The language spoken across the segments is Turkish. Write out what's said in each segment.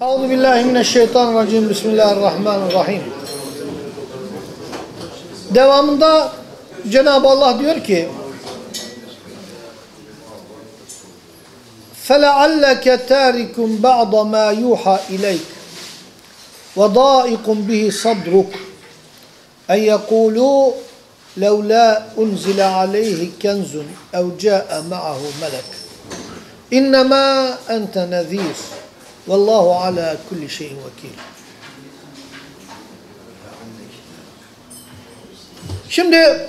Euzu billahi mineşşeytanirracim. Bismillahirrahmanirrahim. Devamında Cenab-ı Allah diyor ki: "Felealleke tarikum ba'da ma yuha ileyk ve daikun bihi sadruk en yekulu levla unzile aleyhi kenzun ev ca'e ma'ahu melek. İnnemâ ente nezîr." Vallahu ala kulli şeyin vekil. Şimdi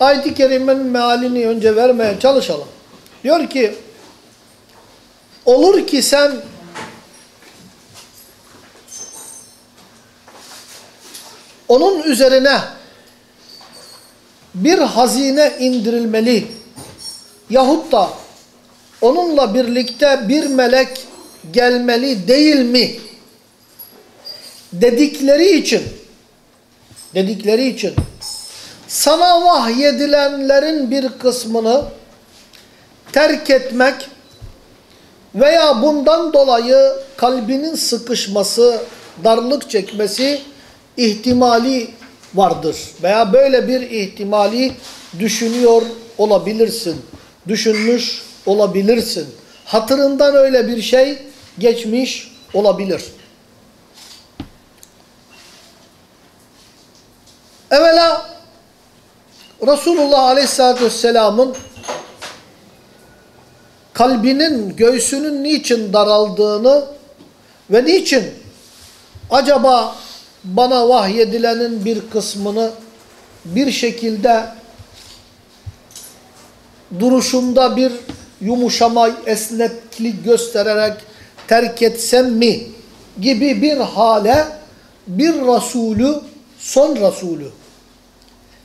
ayet-i kerimenin mealini önce vermeye çalışalım. Diyor ki olur ki sen onun üzerine bir hazine indirilmeli yahut da onunla birlikte bir melek gelmeli değil mi? Dedikleri için dedikleri için sana vahyedilenlerin bir kısmını terk etmek veya bundan dolayı kalbinin sıkışması, darlık çekmesi ihtimali vardır. Veya böyle bir ihtimali düşünüyor olabilirsin. Düşünmüş olabilirsin. Hatırından öyle bir şey geçmiş olabilir. Evvela Resulullah Aleyhisselatü Vesselam'ın kalbinin, göğsünün niçin daraldığını ve niçin acaba bana vahyedilenin bir kısmını bir şekilde duruşumda bir yumuşama, esneklik göstererek terk etsem mi gibi bir hale bir Resulü, son Resulü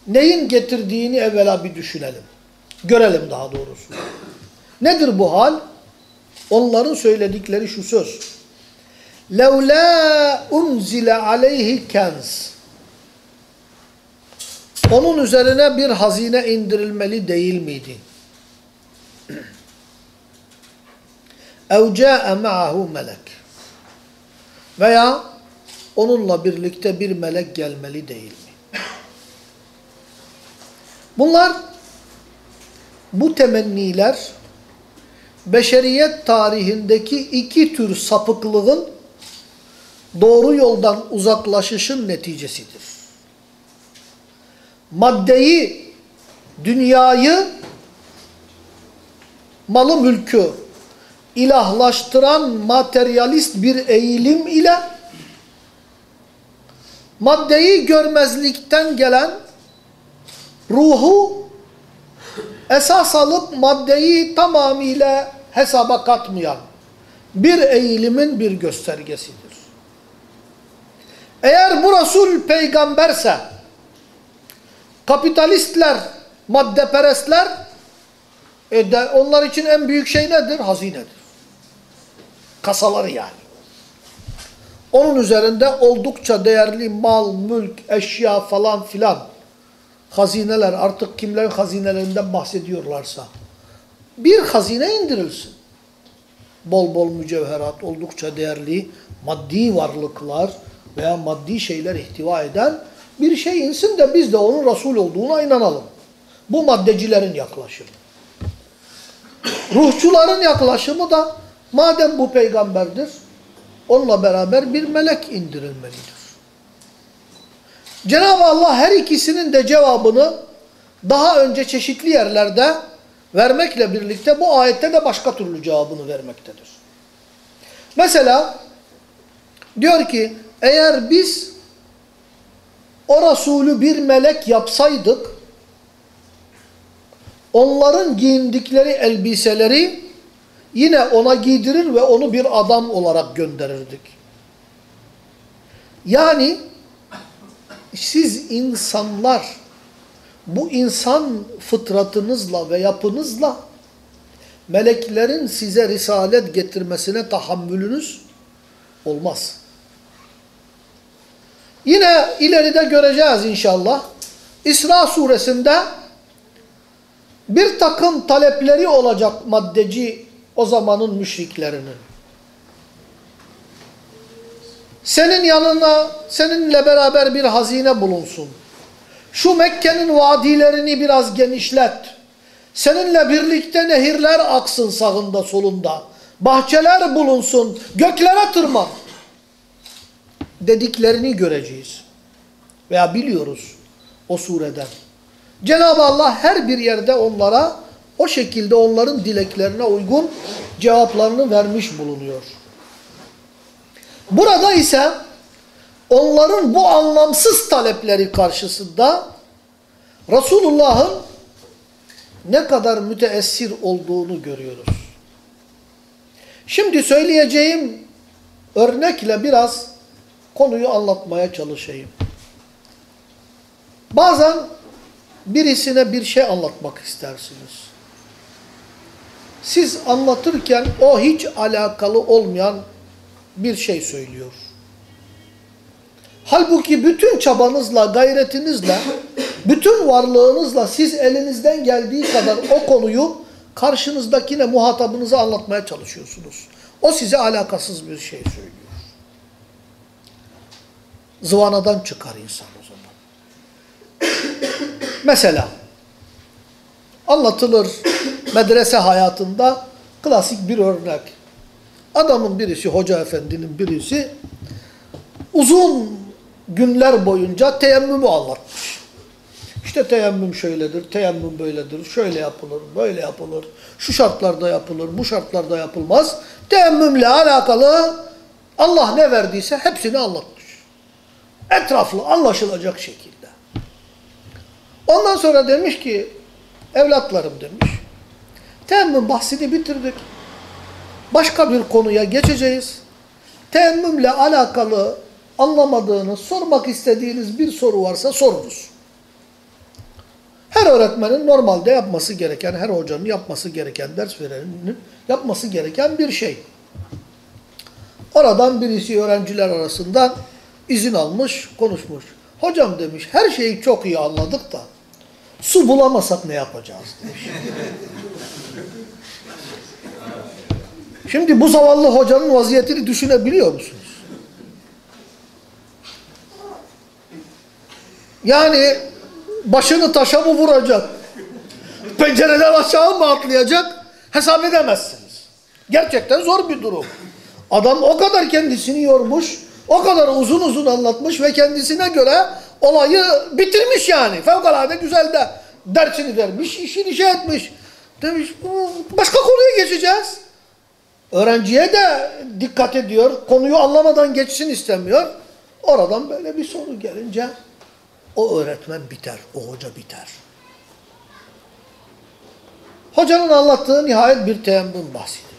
neyin getirdiğini evvela bir düşünelim. Görelim daha doğrusu. Nedir bu hal? Onların söyledikleri şu söz. لَوْلَا اُنْزِلَ عَلَيْهِ كَنْزٍ Onun üzerine bir hazine indirilmeli değil miydi? اَوْ جَاءَ مَعَهُ melek Veya onunla birlikte bir melek gelmeli değil mi? Bunlar, bu temenniler, beşeriyet tarihindeki iki tür sapıklığın doğru yoldan uzaklaşışın neticesidir. Maddeyi, dünyayı, malı mülkü ilahlaştıran materyalist bir eğilim ile maddeyi görmezlikten gelen ruhu esas alıp maddeyi tamamıyla hesaba katmayan bir eğilimin bir göstergesidir. Eğer bu Resul peygamberse kapitalistler, maddeperestler e de onlar için en büyük şey nedir? Hazinedir. Kasaları yani. Onun üzerinde oldukça değerli mal, mülk, eşya falan filan hazineler artık kimlerin hazinelerinden bahsediyorlarsa bir hazine indirilsin. Bol bol mücevherat, oldukça değerli maddi varlıklar veya maddi şeyler ihtiva eden bir şey insin de biz de onun Resul olduğuna inanalım. Bu maddecilerin yaklaşımı. Ruhçuların yaklaşımı da madem bu peygamberdir, onunla beraber bir melek indirilmelidir. Cenab-ı Allah her ikisinin de cevabını daha önce çeşitli yerlerde vermekle birlikte bu ayette de başka türlü cevabını vermektedir. Mesela diyor ki eğer biz o Resulü bir melek yapsaydık onların giyindikleri elbiseleri yine ona giydirir ve onu bir adam olarak gönderirdik. Yani siz insanlar bu insan fıtratınızla ve yapınızla meleklerin size risalet getirmesine tahammülünüz olmaz. Yine ileride göreceğiz inşallah. İsra suresinde bir takım talepleri olacak maddeci o zamanın müşriklerinin. Senin yanına, seninle beraber bir hazine bulunsun. Şu Mekke'nin vadilerini biraz genişlet. Seninle birlikte nehirler aksın sağında solunda. Bahçeler bulunsun. Göklere tırman. Dediklerini göreceğiz. Veya biliyoruz o sureden. Cenab-ı Allah her bir yerde onlara o şekilde onların dileklerine uygun cevaplarını vermiş bulunuyor. Burada ise onların bu anlamsız talepleri karşısında Resulullah'ın ne kadar müteessir olduğunu görüyoruz. Şimdi söyleyeceğim örnekle biraz konuyu anlatmaya çalışayım. Bazen birisine bir şey anlatmak istersiniz. Siz anlatırken o hiç alakalı olmayan bir şey söylüyor. Halbuki bütün çabanızla, gayretinizle, bütün varlığınızla siz elinizden geldiği kadar o konuyu karşınızdakine, muhatabınıza anlatmaya çalışıyorsunuz. O size alakasız bir şey söylüyor. Zıvanadan çıkar insan o zaman. Mesela anlatılır medrese hayatında klasik bir örnek. Adamın birisi, hoca efendinin birisi uzun günler boyunca teyemmümü anlatmış. İşte teyemmüm şöyledir, teyemmüm böyledir, şöyle yapılır, böyle yapılır, şu şartlarda yapılır, bu şartlarda yapılmaz. Teyemmümle alakalı Allah ne verdiyse hepsini anlatmış. Etraflı, anlaşılacak şekilde. Ondan sonra demiş ki, evlatlarım demiş, teyemmüm bahsini bitirdik. Başka bir konuya geçeceğiz. Teyemmümle alakalı anlamadığınız, sormak istediğiniz bir soru varsa sorunuz. Her öğretmenin normalde yapması gereken, her hocanın yapması gereken, ders verenin yapması gereken bir şey. Oradan birisi öğrenciler arasından izin almış, konuşmuş. Hocam demiş, her şeyi çok iyi anladık da su bulamasak ne yapacağız demiş. Şimdi bu zavallı hocanın vaziyetini düşünebiliyor musunuz? Yani başını taşa mı vuracak? Pencereden aşağı mı atlayacak? Hesap edemezsiniz. Gerçekten zor bir durum. Adam o kadar kendisini yormuş, o kadar uzun uzun anlatmış ve kendisine göre olayı bitirmiş yani. Fevkalade güzel de dersini vermiş, işini şey etmiş. Demiş, başka konuya geçeceğiz. Öğrenciye de dikkat ediyor. Konuyu anlamadan geçsin istemiyor. Oradan böyle bir soru gelince o öğretmen biter, o hoca biter. Hocanın anlattığı nihayet bir teyemmüm bahsediyor.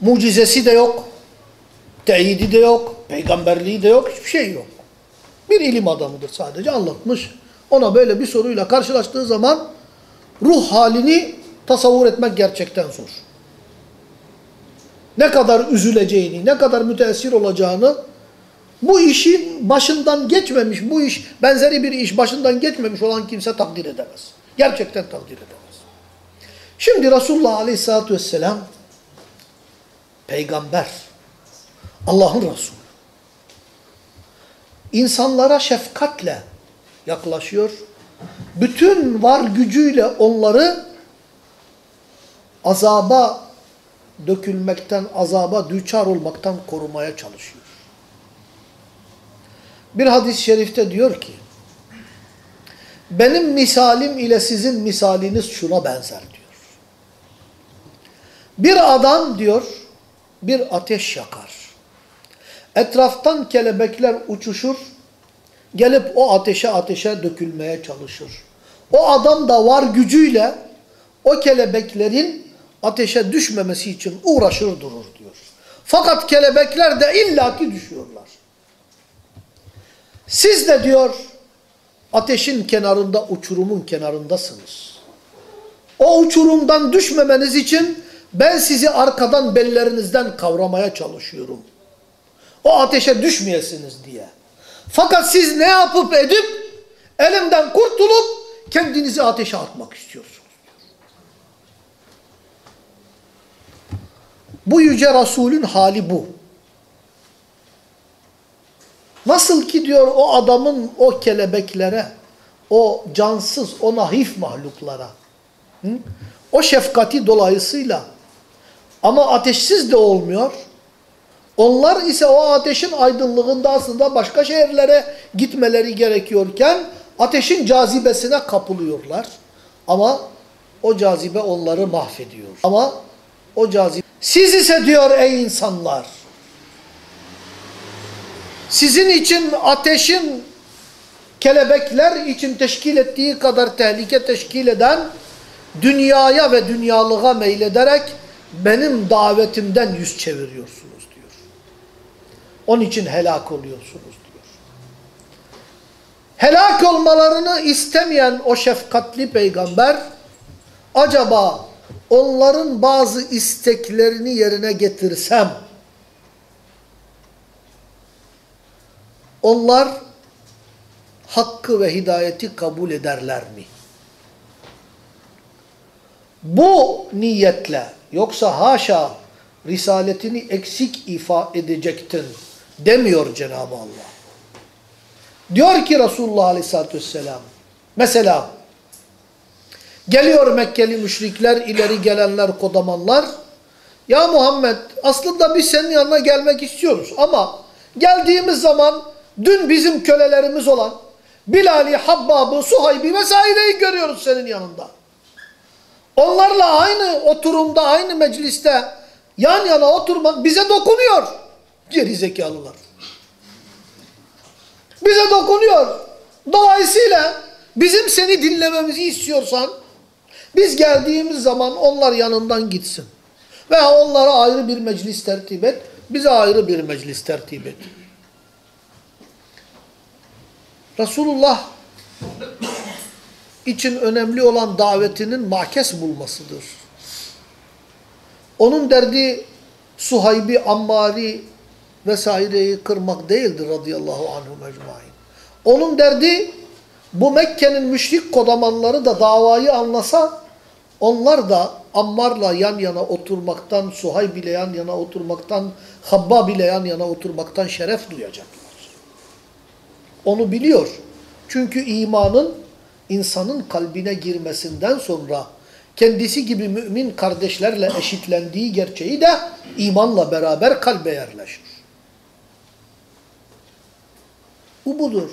Mucizesi de yok, teyidi de yok, peygamberliği de yok, hiçbir şey yok. Bir ilim adamıdır sadece anlatmış. Ona böyle bir soruyla karşılaştığı zaman ruh halini tasavvur etmek gerçekten zor. Ne kadar üzüleceğini, ne kadar müteessir olacağını bu işin başından geçmemiş, bu iş benzeri bir iş başından geçmemiş olan kimse takdir edemez. Gerçekten takdir edemez. Şimdi Resulullah Aleyhisselatü Vesselam peygamber, Allah'ın Resulü. İnsanlara şefkatle yaklaşıyor. Bütün var gücüyle onları azaba dökülmekten, azaba düçar olmaktan korumaya çalışıyor. Bir hadis-i şerifte diyor ki, benim misalim ile sizin misaliniz şuna benzer diyor. Bir adam diyor, bir ateş yakar. Etraftan kelebekler uçuşur, gelip o ateşe ateşe dökülmeye çalışır. O adam da var gücüyle o kelebeklerin ateşe düşmemesi için uğraşır durur diyor. Fakat kelebekler de illaki düşüyorlar. Siz de diyor ateşin kenarında, uçurumun kenarındasınız. O uçurumdan düşmemeniz için ben sizi arkadan bellerinizden kavramaya çalışıyorum. O ateşe düşmeyesiniz diye. Fakat siz ne yapıp edip elimden kurtulup kendinizi ateşe atmak istiyorsunuz. Bu yüce Resulün hali bu. Nasıl ki diyor o adamın o kelebeklere, o cansız, o nahif mahluklara, hı? o şefkati dolayısıyla ama ateşsiz de olmuyor. Onlar ise o ateşin aydınlığında aslında başka şehirlere gitmeleri gerekiyorken ateşin cazibesine kapılıyorlar. Ama o cazibe onları mahvediyor. Ama o cazibe... Siz ise diyor ey insanlar, sizin için ateşin kelebekler için teşkil ettiği kadar tehlike teşkil eden dünyaya ve dünyalığa meylederek benim davetimden yüz çeviriyorsunuz diyor. Onun için helak oluyorsunuz diyor. Helak olmalarını istemeyen o şefkatli peygamber acaba onların bazı isteklerini yerine getirsem onlar hakkı ve hidayeti kabul ederler mi? Bu niyetle yoksa haşa risaletini eksik ifa edecektin demiyor Cenab-ı Allah. Diyor ki Resulullah Aleyhisselatü Vesselam mesela geliyor Mekkeli müşrikler ileri gelenler kodamanlar ya Muhammed aslında biz senin yanına gelmek istiyoruz ama geldiğimiz zaman dün bizim kölelerimiz olan Bilal'i, Habbab'ı, Suhayb'i vesaireyi görüyoruz senin yanında. Onlarla aynı oturumda, aynı mecliste yan yana oturmak bize dokunuyor. Geri zekalılar. Bize dokunuyor. Dolayısıyla bizim seni dinlememizi istiyorsan biz geldiğimiz zaman onlar yanından gitsin. Veya onlara ayrı bir meclis tertip et. Bize ayrı bir meclis tertip et. Resulullah için önemli olan davetinin makes bulmasıdır. Onun derdi Suhayb'i, Ammari vesaireyi kırmak değildir radıyallahu anhum ecmain. Onun derdi bu Mekke'nin müşrik kodamanları da davayı anlasa onlar da Ammar'la yan yana oturmaktan, Suhayb ile yan yana oturmaktan, Habbab ile yan yana oturmaktan şeref duyacaklar. Onu biliyor. Çünkü imanın insanın kalbine girmesinden sonra kendisi gibi mümin kardeşlerle eşitlendiği gerçeği de imanla beraber kalbe yerleşir. Bu budur.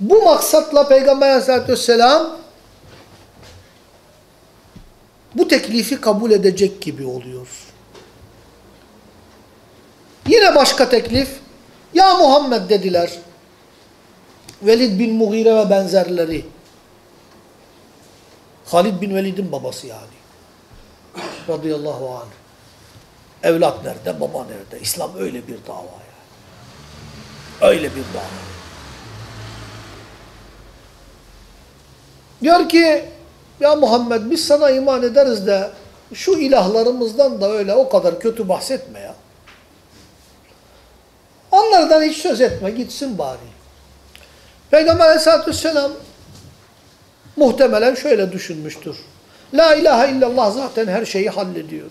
Bu maksatla Peygamber aleyhissalatü vesselam bu teklifi kabul edecek gibi oluyor. Yine başka teklif. Ya Muhammed dediler. Velid bin Mughire ve benzerleri. Halid bin Velid'in babası yani. Radıyallahu anh. Evlat nerede, baba nerede? İslam öyle bir dava yani. Öyle bir dava. Diyor ki, ya Muhammed biz sana iman ederiz de şu ilahlarımızdan da öyle o kadar kötü bahsetme ya. Onlardan hiç söz etme, gitsin bari. Peygamber aleyhissalatü vesselam muhtemelen şöyle düşünmüştür. La ilahe illallah zaten her şeyi hallediyor.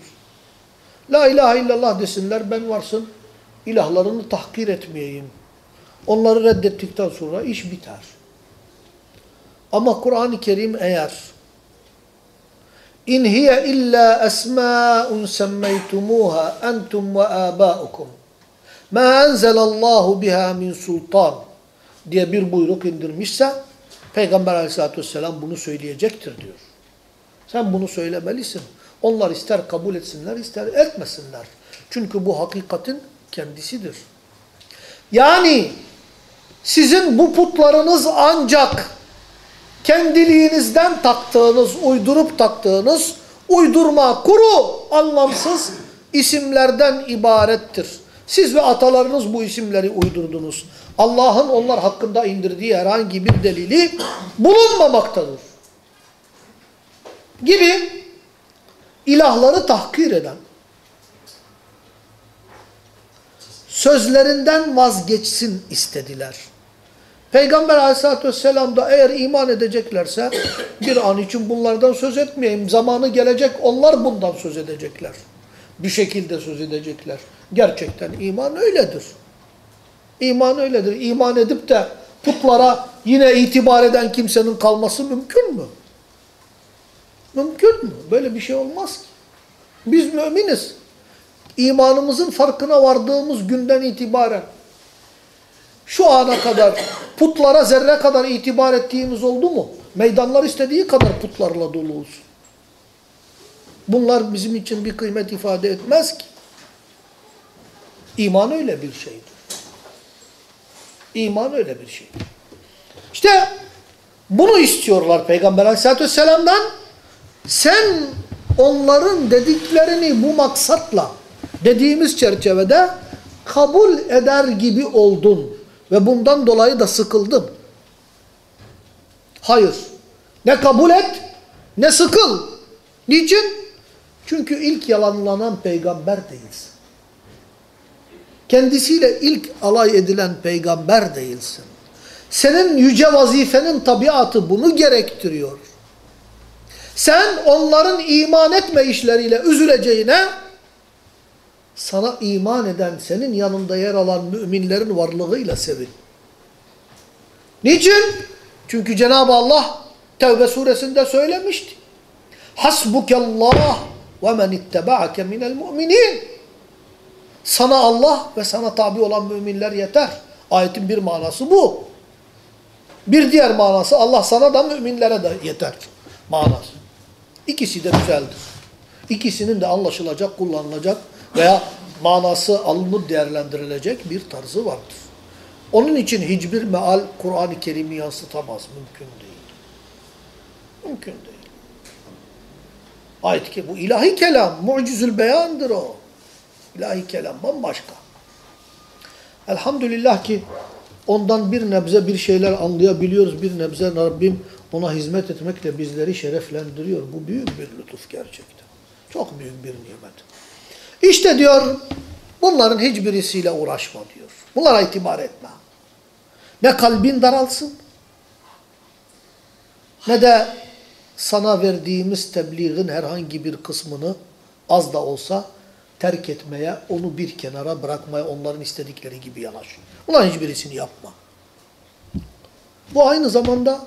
La ilahe illallah desinler ben varsın ilahlarını tahkir etmeyeyim. Onları reddettikten sonra iş biter. Ama Kur'an-ı Kerim eğer İn hiye illa esma'un semmeytumuha entum ve abaukum ma enzelallahu biha min sultan diye bir buyruk indirmişse Peygamber aleyhissalatü vesselam bunu söyleyecektir diyor. Sen bunu söylemelisin. Onlar ister kabul etsinler ister etmesinler. Çünkü bu hakikatin kendisidir. Yani sizin bu putlarınız ancak kendiliğinizden taktığınız, uydurup taktığınız uydurma, kuru, anlamsız isimlerden ibarettir. Siz ve atalarınız bu isimleri uydurdunuz. Allah'ın onlar hakkında indirdiği herhangi bir delili bulunmamaktadır. Gibi ilahları tahkir eden, sözlerinden vazgeçsin istediler. Peygamber aleyhissalatü vesselam da eğer iman edeceklerse bir an için bunlardan söz etmeyeyim. Zamanı gelecek onlar bundan söz edecekler. Bir şekilde söz edecekler. Gerçekten iman öyledir. İman öyledir. İman edip de putlara yine itibar eden kimsenin kalması mümkün mü? Mümkün mü? Böyle bir şey olmaz ki. Biz müminiz. İmanımızın farkına vardığımız günden itibaren şu ana kadar putlara zerre kadar itibar ettiğimiz oldu mu? Meydanlar istediği kadar putlarla dolu olsun. Bunlar bizim için bir kıymet ifade etmez ki. İman öyle bir şeydir. İman öyle bir şey. İşte bunu istiyorlar Peygamber aleyhissalatü vesselam'dan. Sen onların dediklerini bu maksatla dediğimiz çerçevede kabul eder gibi oldun. Ve bundan dolayı da sıkıldın. Hayır. Ne kabul et ne sıkıl. Niçin? Çünkü ilk yalanlanan peygamber değilsin. Kendisiyle ilk alay edilen peygamber değilsin. Senin yüce vazifenin tabiatı bunu gerektiriyor. Sen onların iman etme işleriyle üzüleceğine sana iman eden, senin yanında yer alan müminlerin varlığıyla sevin. Niçin? Çünkü Cenab-ı Allah Tevbe suresinde söylemişti. Hasbukallah ve men ittebaake minel mu'minin. Sana Allah ve sana tabi olan müminler yeter. Ayetin bir manası bu. Bir diğer manası Allah sana da müminlere de yeter manası. İkisi de güzeldir. İkisinin de anlaşılacak, kullanılacak veya manası alınıp değerlendirilecek bir tarzı vardır. Onun için hiçbir meal Kur'an-ı Kerim'i yansıtamaz. Mümkün değil. Mümkün değil. Ayet ki bu ilahi kelam, mucizül beyandır o. İlahi kelam bambaşka. Elhamdülillah ki ondan bir nebze bir şeyler anlayabiliyoruz. Bir nebze Rabbim ona hizmet etmekle bizleri şereflendiriyor. Bu büyük bir lütuf gerçekten. Çok büyük bir nimet. İşte diyor bunların hiçbirisiyle uğraşma diyor. Bunlara itibar etme. Ne kalbin daralsın ne de sana verdiğimiz tebliğin herhangi bir kısmını az da olsa terk etmeye, onu bir kenara bırakmaya, onların istedikleri gibi yanaş. Bunların hiçbirisini yapma. Bu aynı zamanda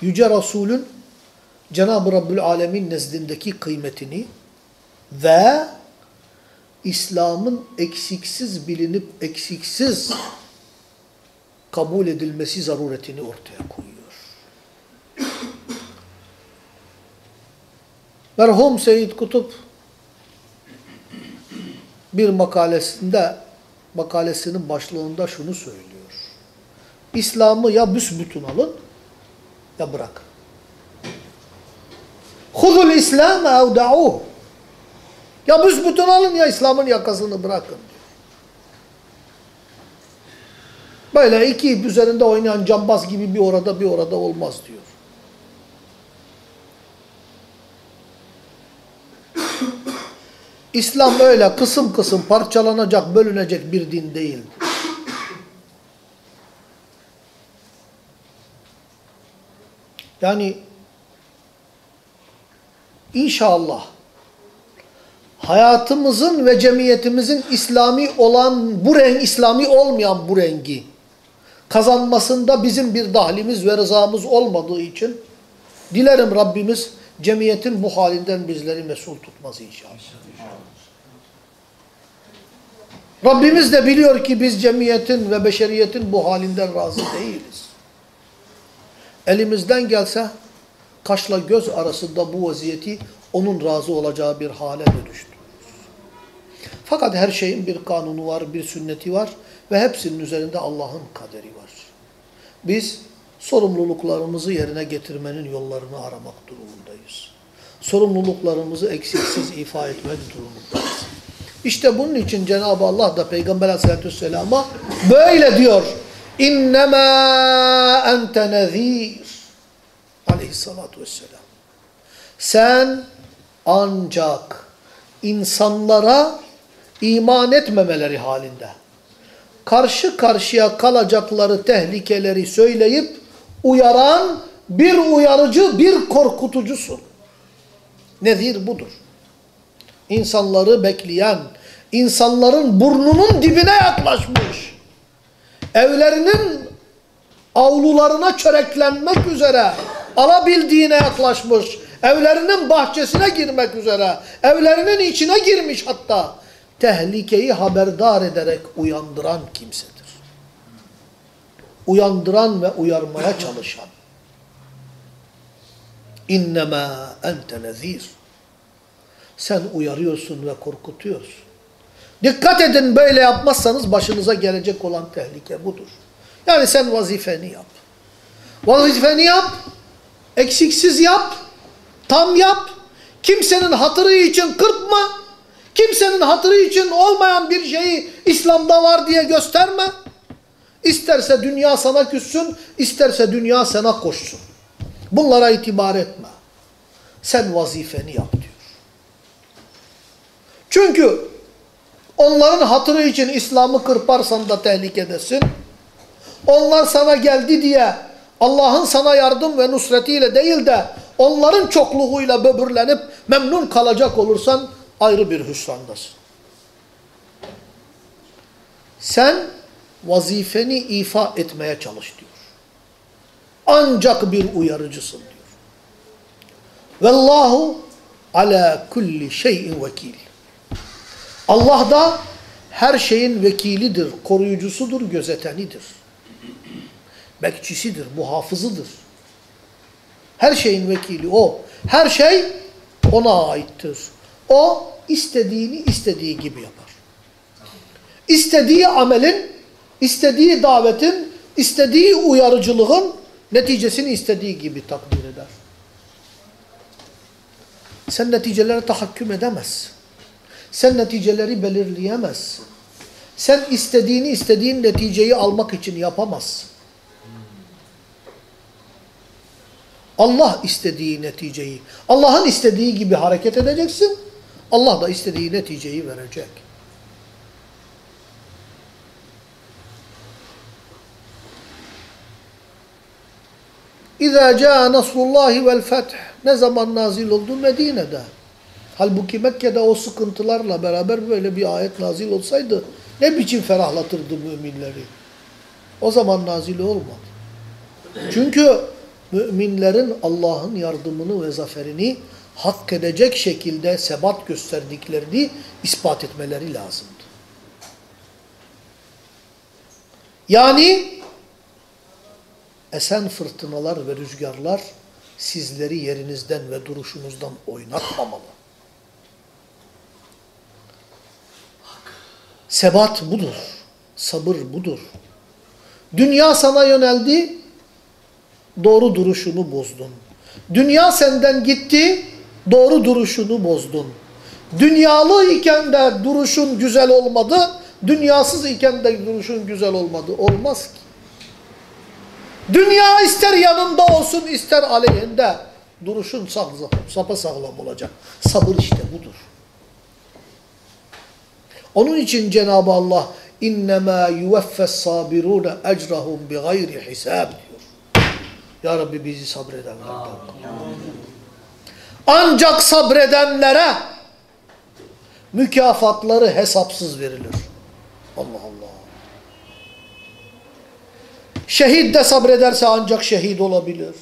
Yüce Resul'ün Cenab-ı Rabbül Alemin nezdindeki kıymetini ve İslam'ın eksiksiz bilinip eksiksiz kabul edilmesi zaruretini ortaya koyuyor. Merhum Seyyid Kutup bir makalesinde makalesinin başlığında şunu söylüyor. İslam'ı ya büsbütün alın ya bırakın. Huzul İslam ev da'uh. Ya büsbütün alın ya İslam'ın yakasını bırakın diyor. Böyle iki ip üzerinde oynayan cambaz gibi bir orada bir orada olmaz diyor. İslam öyle kısım kısım parçalanacak, bölünecek bir din değil. Yani inşallah hayatımızın ve cemiyetimizin İslami olan bu renk, İslami olmayan bu rengi kazanmasında bizim bir dahlimiz ve rızamız olmadığı için dilerim Rabbimiz cemiyetin bu halinden bizleri mesul tutmaz inşallah. Rabbimiz de biliyor ki biz cemiyetin ve beşeriyetin bu halinden razı değiliz. Elimizden gelse kaşla göz arasında bu vaziyeti onun razı olacağı bir hale dönüştürürüz. Fakat her şeyin bir kanunu var, bir sünneti var ve hepsinin üzerinde Allah'ın kaderi var. Biz sorumluluklarımızı yerine getirmenin yollarını aramak durumundayız. Sorumluluklarımızı eksiksiz ifa etmek durumundayız. İşte bunun için Cenab-ı Allah da Peygamber aleyhissalatü vesselama böyle diyor. İnnemâ ente nezîr. Aleyhissalatü vesselam. Sen ancak insanlara iman etmemeleri halinde karşı karşıya kalacakları tehlikeleri söyleyip uyaran bir uyarıcı, bir korkutucusun. Nedir budur? İnsanları bekleyen, insanların burnunun dibine yaklaşmış evlerinin avlularına çöreklenmek üzere alabildiğine yaklaşmış, evlerinin bahçesine girmek üzere, evlerinin içine girmiş hatta tehlikeyi haberdar ederek uyandıran kimsedir. Uyandıran ve uyarmaya çalışan. İnnemâ ente nezîr. Sen uyarıyorsun ve korkutuyorsun. Dikkat edin böyle yapmazsanız başınıza gelecek olan tehlike budur. Yani sen vazifeni yap. Vazifeni yap, eksiksiz yap, tam yap. Kimsenin hatırı için kırpma. Kimsenin hatırı için olmayan bir şeyi İslam'da var diye gösterme. İsterse dünya sana küssün, isterse dünya sana koşsun. Bunlara itibar etme. Sen vazifeni yap diyor. Çünkü onların hatırı için İslam'ı kırparsan da tehlikedesin. Onlar sana geldi diye Allah'ın sana yardım ve nusretiyle değil de onların çokluğuyla böbürlenip memnun kalacak olursan ayrı bir hüsrandasın. Sen vazifeni ifa etmeye çalış diyor. Ancak bir uyarıcısın diyor. Vallahu ala kulli şeyin vekil. Allah da her şeyin vekilidir, koruyucusudur, gözetenidir. Bekçisidir, muhafızıdır. Her şeyin vekili o. Her şey ona aittir. O istediğini istediği gibi yapar. İstediği amelin, istediği davetin, istediği uyarıcılığın neticesini istediği gibi takdir eder. Sen neticelere tahakküm edemezsin. Sen neticeleri belirleyemezsin. Sen istediğini istediğin neticeyi almak için yapamazsın. Allah istediği neticeyi, Allah'ın istediği gibi hareket edeceksin. Allah da istediği neticeyi verecek. İzâ câ nasrullâhi vel feth. Ne zaman nazil oldu? Medine'de. Halbuki Mekke'de o sıkıntılarla beraber böyle bir ayet nazil olsaydı ne biçim ferahlatırdı müminleri. O zaman nazil olmadı. Çünkü müminlerin Allah'ın yardımını ve zaferini hak edecek şekilde sebat gösterdiklerini ispat etmeleri lazımdı. Yani esen fırtınalar ve rüzgarlar sizleri yerinizden ve duruşunuzdan oynatmamalı. Sebat budur. Sabır budur. Dünya sana yöneldi, doğru duruşunu bozdun. Dünya senden gitti, Doğru duruşunu bozdun. Dünyalı iken de duruşun güzel olmadı. Dünyasız iken de duruşun güzel olmadı. Olmaz ki. Dünya ister yanında olsun ister aleyhinde. Duruşun sapa sağlam olacak. Sabır işte budur. Onun için Cenab-ı Allah innema yuveffes sabirune ecrahum bi gayri hisab diyor. Ya Rabbi bizi sabredenlerden kıl. Ancak sabredenlere mükafatları hesapsız verilir. Allah Allah. Şehit de sabrederse ancak şehit olabilir.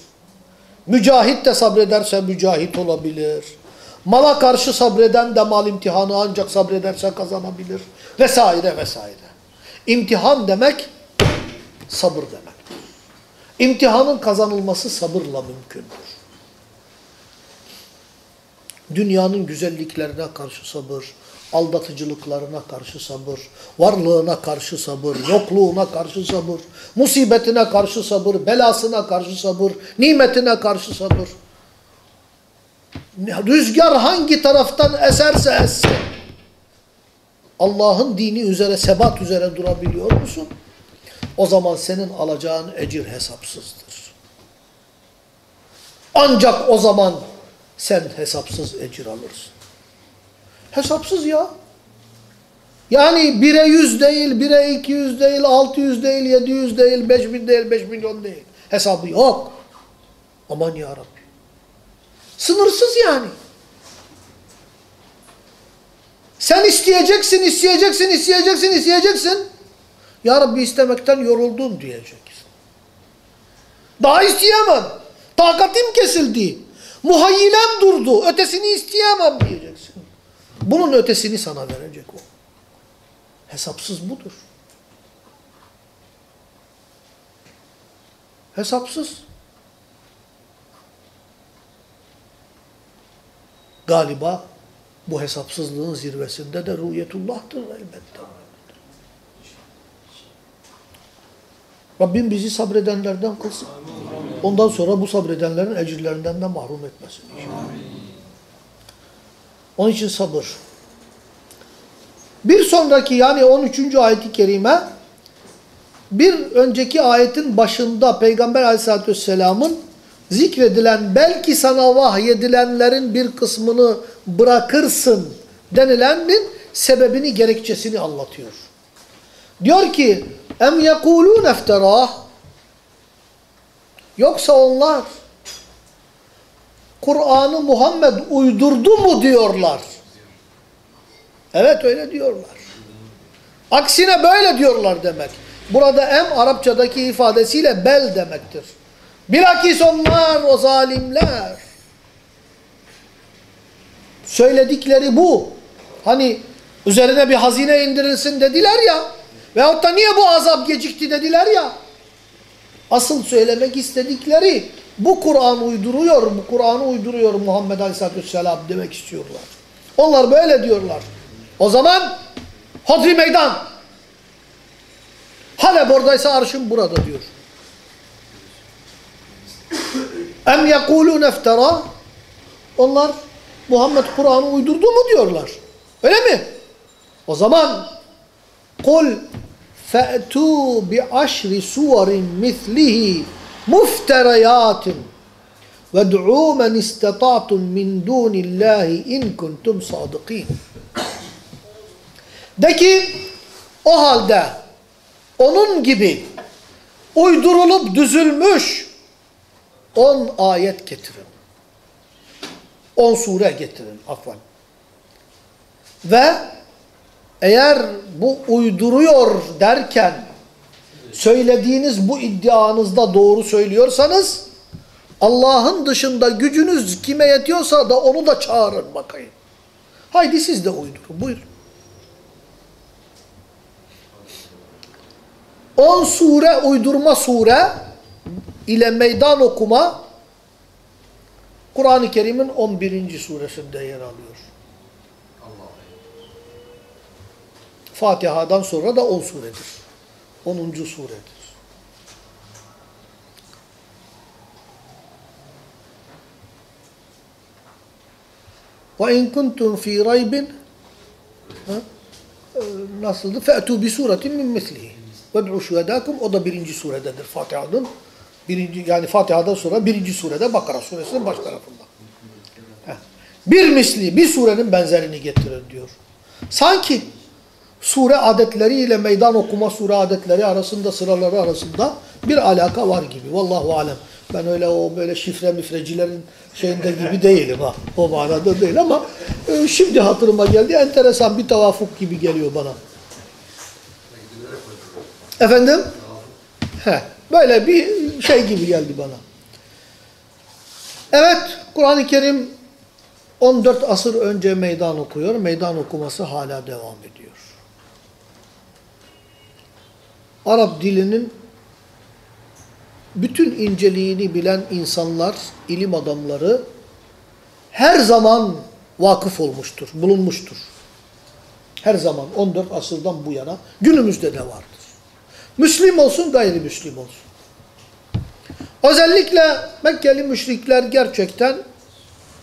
Mücahit de sabrederse mücahit olabilir. Mala karşı sabreden de mal imtihanı ancak sabrederse kazanabilir. Vesaire vesaire. İmtihan demek sabır demek. İmtihanın kazanılması sabırla mümkündür. Dünyanın güzelliklerine karşı sabır, aldatıcılıklarına karşı sabır, varlığına karşı sabır, yokluğuna karşı sabır, musibetine karşı sabır, belasına karşı sabır, nimetine karşı sabır. Rüzgar hangi taraftan eserse essin. Allah'ın dini üzere, sebat üzere durabiliyor musun? O zaman senin alacağın ecir hesapsızdır. Ancak o zaman sen hesapsız ecir alırsın. Hesapsız ya. Yani bire yüz değil, bire iki yüz değil, altı yüz değil, yedi yüz değil, beş bin değil, beş milyon değil. Hesabı yok. Aman ya. Sınırsız yani. Sen isteyeceksin, isteyeceksin, isteyeceksin, isteyeceksin. Ya Rabbi istemekten yoruldum diyeceksin. Daha isteyemem. Takatim kesildi. Muhayyilem durdu. Ötesini isteyemem diyeceksin. Bunun ötesini sana verecek o. Hesapsız budur. Hesapsız. Galiba bu hesapsızlığın zirvesinde de ruhiyetullah'tır elbette. Rabbim bizi sabredenlerden kılsın. Ondan sonra bu sabredenlerin ecirlerinden de mahrum etmesin. Onun için sabır. Bir sonraki yani 13. ayeti kerime bir önceki ayetin başında Peygamber aleyhissalatü vesselamın zikredilen belki sana vahyedilenlerin bir kısmını bırakırsın denilenin sebebini gerekçesini anlatıyor. Diyor ki em yekulun efterah yoksa onlar Kur'an'ı Muhammed uydurdu mu diyorlar. Evet öyle diyorlar. Aksine böyle diyorlar demek. Burada em Arapçadaki ifadesiyle bel demektir. Bilakis onlar o zalimler. Söyledikleri bu. Hani üzerine bir hazine indirilsin dediler ya. Veyahut da niye bu azap gecikti dediler ya. Asıl söylemek istedikleri bu Kur'an uyduruyor, bu Kur'an'ı uyduruyor Muhammed Aleyhisselatü Vesselam demek istiyorlar. Onlar böyle diyorlar. O zaman hodri meydan. Halep oradaysa arşın burada diyor. Em yekulun eftera Onlar Muhammed Kur'an'ı uydurdu mu diyorlar. Öyle mi? O zaman kul fe'tu bi aşri suvarin mislihi mufterayatin ved'u men istata'tum min dunillahi in kuntum sadıkin. De ki o halde onun gibi uydurulup düzülmüş on ayet getirin. On sure getirin afwan. Ve eğer bu uyduruyor derken söylediğiniz bu iddianızda doğru söylüyorsanız Allah'ın dışında gücünüz kime yetiyorsa da onu da çağırın bakayım. Haydi siz de uydurun. Buyurun. 10 sure uydurma sure ile meydan okuma Kur'an-ı Kerim'in 11. suresinde yer alıyor. Fatiha'dan sonra da 10 suredir. 10. suredir. وَاِنْ كُنْتُمْ ف۪ي رَيْبٍ nasıldı? فَأْتُوا بِسُورَةٍ مِنْ مِثْلِهِ وَدْعُوا شُهَدَاكُمْ O da birinci surededir Fatiha'nın. Birinci, yani Fatiha'dan sonra birinci surede Bakara suresinin baş tarafında. Heh. Bir misli, bir surenin benzerini getirir diyor. Sanki sure adetleriyle meydan okuma sure adetleri arasında, sıraları arasında bir alaka var gibi. Vallahu alem. Ben öyle o böyle şifre mifrecilerin şeyinde gibi değilim ha. O manada değil ama e, şimdi hatırıma geldi. Enteresan bir tavafuk gibi geliyor bana. Efendim? He, böyle bir şey gibi geldi bana. Evet, Kur'an-ı Kerim 14 asır önce meydan okuyor. Meydan okuması hala devam ediyor. Arap dilinin bütün inceliğini bilen insanlar, ilim adamları her zaman vakıf olmuştur, bulunmuştur. Her zaman 14 asırdan bu yana günümüzde de vardır. Müslim olsun, gayrimüslim olsun. Özellikle Mekkeli müşrikler gerçekten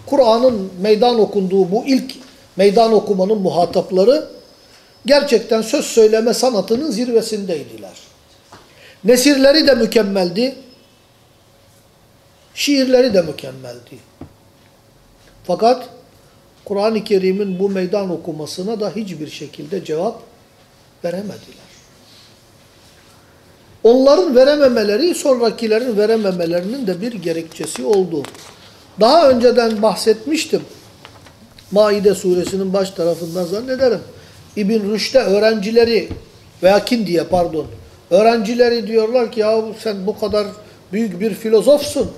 Kur'an'ın meydan okunduğu bu ilk meydan okumanın muhatapları gerçekten söz söyleme sanatının zirvesindeydiler. Nesirleri de mükemmeldi. Şiirleri de mükemmeldi. Fakat Kur'an-ı Kerim'in bu meydan okumasına da hiçbir şekilde cevap veremediler. Onların verememeleri sonrakilerin verememelerinin de bir gerekçesi oldu. Daha önceden bahsetmiştim. Maide suresinin baş tarafından zannederim. İbn Rüşd'e öğrencileri veya Kindi'ye pardon. Öğrencileri diyorlar ki ya sen bu kadar büyük bir filozofsun.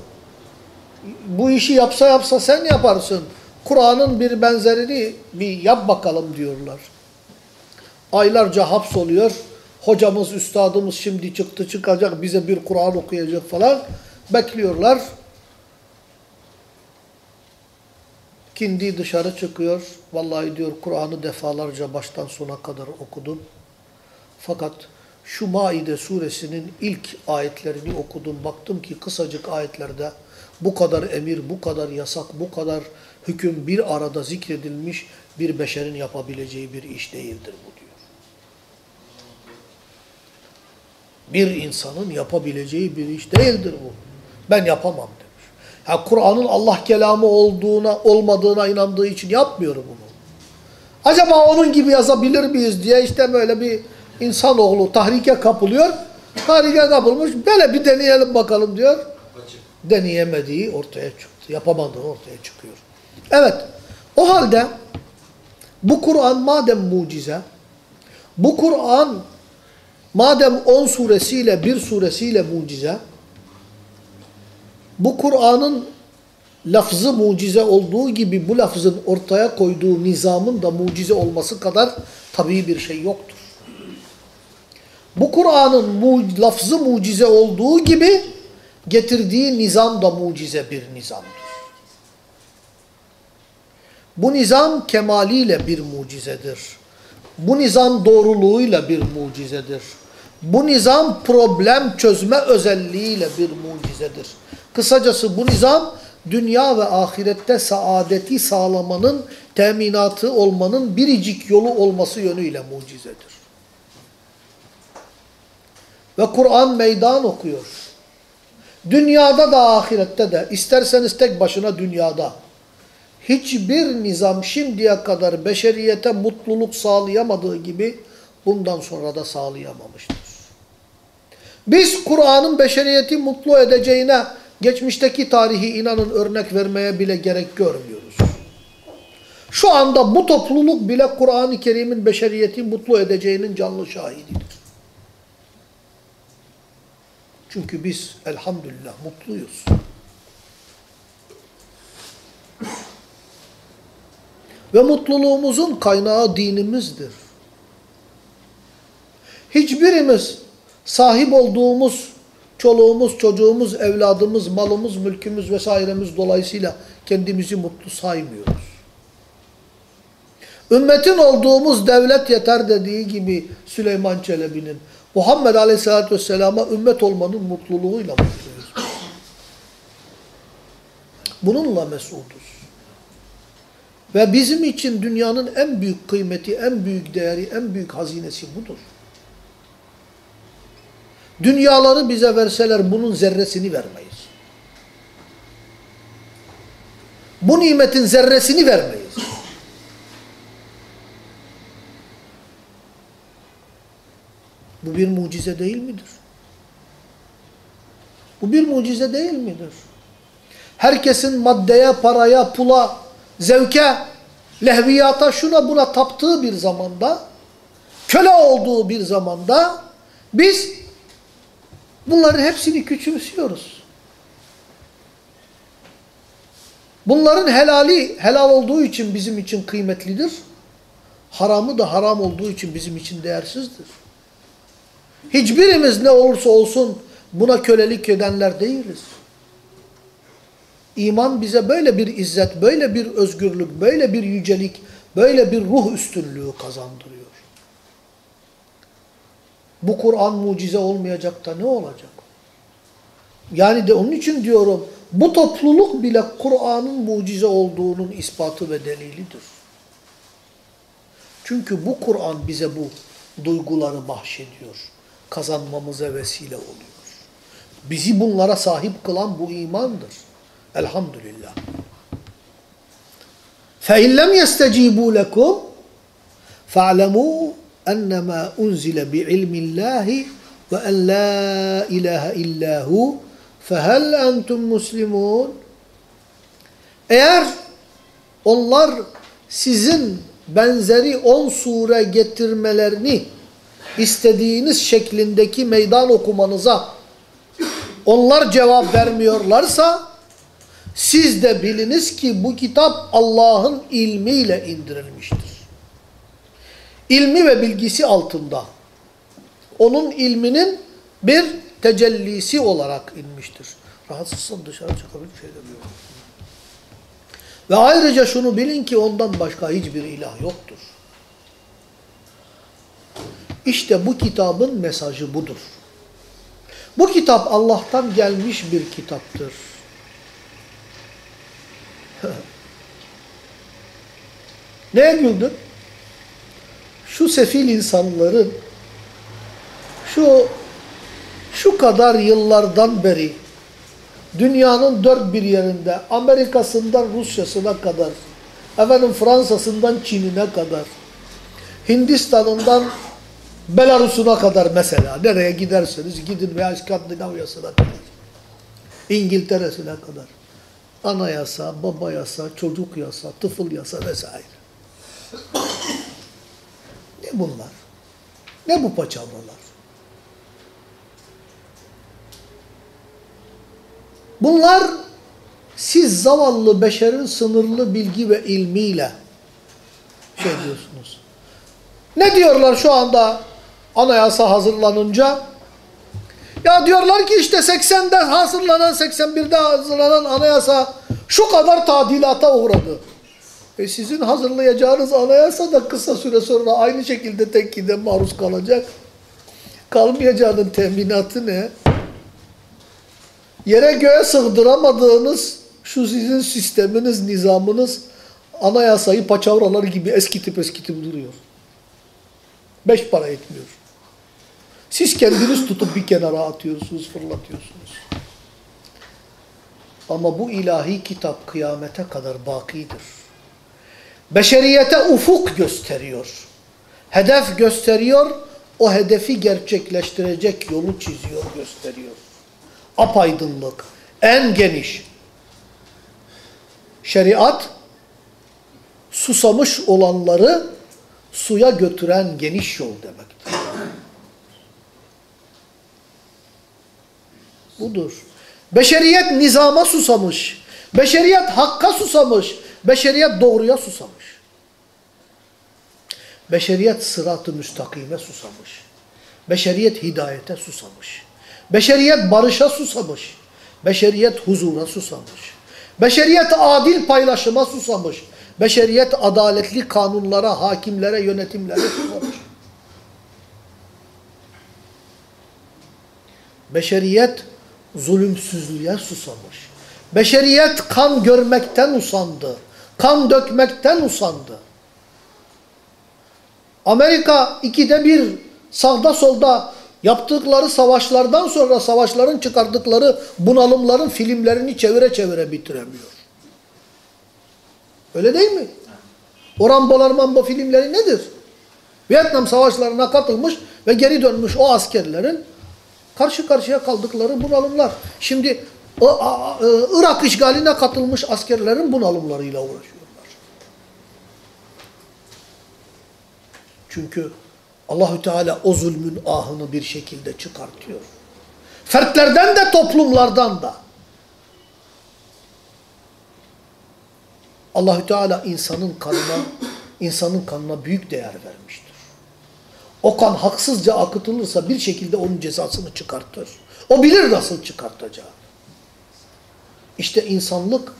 Bu işi yapsa yapsa sen yaparsın. Kur'an'ın bir benzerini bir yap bakalım diyorlar. Aylarca hapsoluyor. Hocamız, üstadımız şimdi çıktı çıkacak bize bir Kur'an okuyacak falan. Bekliyorlar. Kindi dışarı çıkıyor. Vallahi diyor Kur'an'ı defalarca baştan sona kadar okudum. Fakat şu Maide suresinin ilk ayetlerini okudum. Baktım ki kısacık ayetlerde bu kadar emir, bu kadar yasak, bu kadar hüküm bir arada zikredilmiş bir beşerin yapabileceği bir iş değildir bu diyor. Bir insanın yapabileceği bir iş değildir bu. Ben yapamam. Ha Kur'an'ın Allah kelamı olduğuna, olmadığına inandığı için yapmıyorum bunu. Acaba onun gibi yazabilir miyiz diye işte böyle bir insanoğlu tahrike kapılıyor. Tahrike kapılmış. Böyle bir deneyelim bakalım diyor. Deneyemediği ortaya çıktı. Yapamadığı ortaya çıkıyor. Evet. O halde bu Kur'an madem mucize, bu Kur'an madem 10 suresiyle bir suresiyle mucize, bu Kur'an'ın lafzı mucize olduğu gibi bu lafzın ortaya koyduğu nizamın da mucize olması kadar tabii bir şey yoktur. Bu Kur'an'ın mu lafzı mucize olduğu gibi getirdiği nizam da mucize bir nizamdır. Bu nizam kemaliyle bir mucizedir. Bu nizam doğruluğuyla bir mucizedir. Bu nizam problem çözme özelliğiyle bir mucizedir. Kısacası bu nizam dünya ve ahirette saadeti sağlamanın, teminatı olmanın biricik yolu olması yönüyle mucizedir. Ve Kur'an meydan okuyor. Dünyada da ahirette de isterseniz tek başına dünyada hiçbir nizam şimdiye kadar beşeriyete mutluluk sağlayamadığı gibi bundan sonra da sağlayamamıştır. Biz Kur'an'ın beşeriyeti mutlu edeceğine geçmişteki tarihi inanın örnek vermeye bile gerek görmüyoruz. Şu anda bu topluluk bile Kur'an-ı Kerim'in beşeriyeti mutlu edeceğinin canlı şahididir. Çünkü biz elhamdülillah mutluyuz. Ve mutluluğumuzun kaynağı dinimizdir. Hiçbirimiz sahip olduğumuz çoluğumuz, çocuğumuz, evladımız, malımız, mülkümüz vesairemiz dolayısıyla kendimizi mutlu saymıyoruz. Ümmetin olduğumuz devlet yeter dediği gibi Süleyman Çelebi'nin Muhammed Aleyhisselatü Vesselam'a ümmet olmanın mutluluğuyla mutluyuz. Bununla mesuduz. Ve bizim için dünyanın en büyük kıymeti, en büyük değeri, en büyük hazinesi budur. Dünyaları bize verseler bunun zerresini vermeyiz. Bu nimetin zerresini vermeyiz. Bu bir mucize değil midir? Bu bir mucize değil midir? Herkesin maddeye, paraya, pula, zevke, lehviyata, şuna buna taptığı bir zamanda, köle olduğu bir zamanda biz bunların hepsini küçümsüyoruz. Bunların helali helal olduğu için bizim için kıymetlidir. Haramı da haram olduğu için bizim için değersizdir. Hiçbirimiz ne olursa olsun buna kölelik edenler değiliz. İman bize böyle bir izzet, böyle bir özgürlük, böyle bir yücelik, böyle bir ruh üstünlüğü kazandırıyor. Bu Kur'an mucize olmayacak da ne olacak? Yani de onun için diyorum, bu topluluk bile Kur'an'ın mucize olduğunun ispatı ve delilidir. Çünkü bu Kur'an bize bu duyguları bahşediyor. Kazanmamıza vesile oluyor. Bizi bunlara sahip kılan bu imandır. Elhamdülillah. فَاِنْ لَمْ يَسْتَجِيبُوا لَكُمْ فَاعْلَمُوا ennemâ unzile bi'ilmillâhi ve en la ilahe illâhu fehel entum muslimun eğer onlar sizin benzeri on sure getirmelerini istediğiniz şeklindeki meydan okumanıza onlar cevap vermiyorlarsa siz de biliniz ki bu kitap Allah'ın ilmiyle indirilmiştir. İlmi ve bilgisi altında. Onun ilminin bir tecellisi olarak inmiştir. Rahatsızsın dışarı çıkabilir şey demiyorum. Ve ayrıca şunu bilin ki ondan başka hiçbir ilah yoktur. İşte bu kitabın mesajı budur. Bu kitap Allah'tan gelmiş bir kitaptır. Neye güldün? Şu sefil insanların şu şu kadar yıllardan beri dünyanın dört bir yerinde Amerika'sından Rusya'sına kadar efendim Fransa'sından Çin'ine kadar Hindistan'ından Belarus'una kadar mesela nereye giderseniz gidin veya İskandinavya'sına kadar İngiltere'sine kadar anayasa, baba yasa, çocuk yasa, tıfıl yasa vesaire. Ne bunlar? Ne bu paçavralar? Bunlar siz zavallı beşerin sınırlı bilgi ve ilmiyle şey diyorsunuz. Ne diyorlar şu anda anayasa hazırlanınca? Ya diyorlar ki işte 80'de hazırlanan, 81'de hazırlanan anayasa şu kadar tadilata uğradı. E sizin hazırlayacağınız anayasa da kısa süre sonra aynı şekilde tenkide maruz kalacak. Kalmayacağının teminatı ne? Yere göğe sığdıramadığınız şu sizin sisteminiz, nizamınız anayasayı paçavralar gibi eskitip eskitip duruyor. Beş para etmiyor. Siz kendiniz tutup bir kenara atıyorsunuz, fırlatıyorsunuz. Ama bu ilahi kitap kıyamete kadar bakidir. Beşeriyete ufuk gösteriyor. Hedef gösteriyor, o hedefi gerçekleştirecek yolu çiziyor, gösteriyor. Apaydınlık, en geniş. Şeriat, susamış olanları suya götüren geniş yol demektir. Budur. Beşeriyet nizama susamış. Beşeriyet hakka susamış. Beşeriyet doğruya susamış. Beşeriyet sırat-ı müstakime susamış. Beşeriyet hidayete susamış. Beşeriyet barışa susamış. Beşeriyet huzura susamış. Beşeriyet adil paylaşıma susamış. Beşeriyet adaletli kanunlara, hakimlere, yönetimlere susamış. Beşeriyet zulümsüzlüğe susamış. Beşeriyet kan görmekten usandı. Kan dökmekten usandı. Amerika ikide bir sağda solda yaptıkları savaşlardan sonra savaşların çıkardıkları bunalımların filmlerini çevire çevire bitiremiyor. Öyle değil mi? O Rambolar Mambo filmleri nedir? Vietnam savaşlarına katılmış ve geri dönmüş o askerlerin karşı karşıya kaldıkları bunalımlar. Şimdi a, a, Irak işgaline katılmış askerlerin bunalımlarıyla uğraşıyorlar. Çünkü Allahü Teala o zulmün ahını bir şekilde çıkartıyor. Fertlerden de toplumlardan da. Allahü Teala insanın kanına, insanın kanına büyük değer vermiştir. O kan haksızca akıtılırsa bir şekilde onun cezasını çıkartır. O bilir nasıl çıkartacağını. İşte insanlık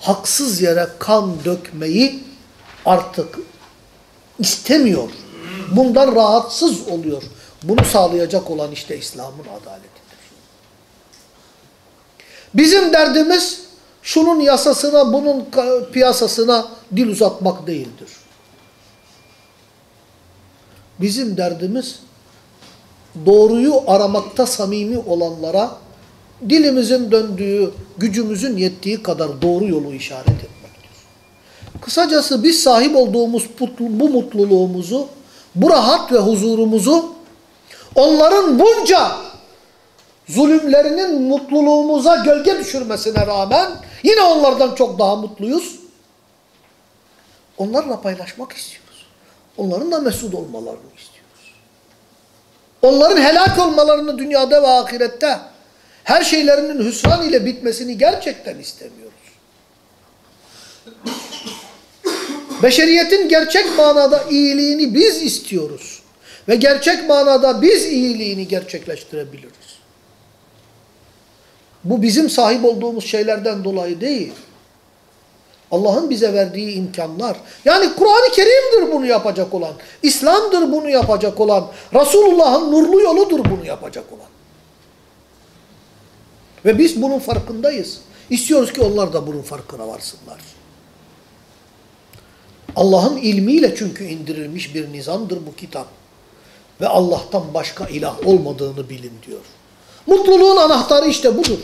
haksız yere kan dökmeyi artık istemiyor. Bundan rahatsız oluyor. Bunu sağlayacak olan işte İslam'ın adaletidir. Bizim derdimiz şunun yasasına, bunun piyasasına dil uzatmak değildir. Bizim derdimiz doğruyu aramakta samimi olanlara dilimizin döndüğü, gücümüzün yettiği kadar doğru yolu işaret etmektir. Kısacası biz sahip olduğumuz bu mutluluğumuzu, bu rahat ve huzurumuzu onların bunca zulümlerinin mutluluğumuza gölge düşürmesine rağmen yine onlardan çok daha mutluyuz. Onlarla paylaşmak istiyoruz. Onların da mesut olmalarını istiyoruz. onların helak olmalarını dünyada ve ahirette her şeylerinin hüsran ile bitmesini gerçekten istemiyoruz. Beşeriyetin gerçek manada iyiliğini biz istiyoruz. Ve gerçek manada biz iyiliğini gerçekleştirebiliriz. Bu bizim sahip olduğumuz şeylerden dolayı değil. Allah'ın bize verdiği imkanlar. Yani Kur'an-ı Kerim'dir bunu yapacak olan. İslam'dır bunu yapacak olan. Resulullah'ın nurlu yoludur bunu yapacak olan. Ve biz bunun farkındayız. İstiyoruz ki onlar da bunun farkına varsınlar. Allah'ın ilmiyle çünkü indirilmiş bir nizamdır bu kitap. Ve Allah'tan başka ilah olmadığını bilin diyor. Mutluluğun anahtarı işte budur.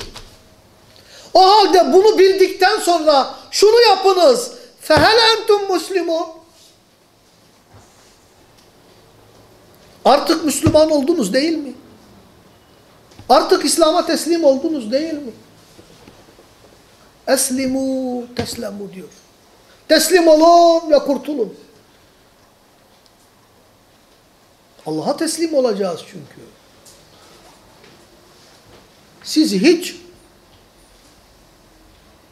O halde bunu bildikten sonra şunu yapınız. Fehel entum muslimun. Artık Müslüman oldunuz değil mi? Artık İslam'a teslim oldunuz değil mi? Eslimu teslemu diyor. Teslim olun ve kurtulun. Allah'a teslim olacağız çünkü. Siz hiç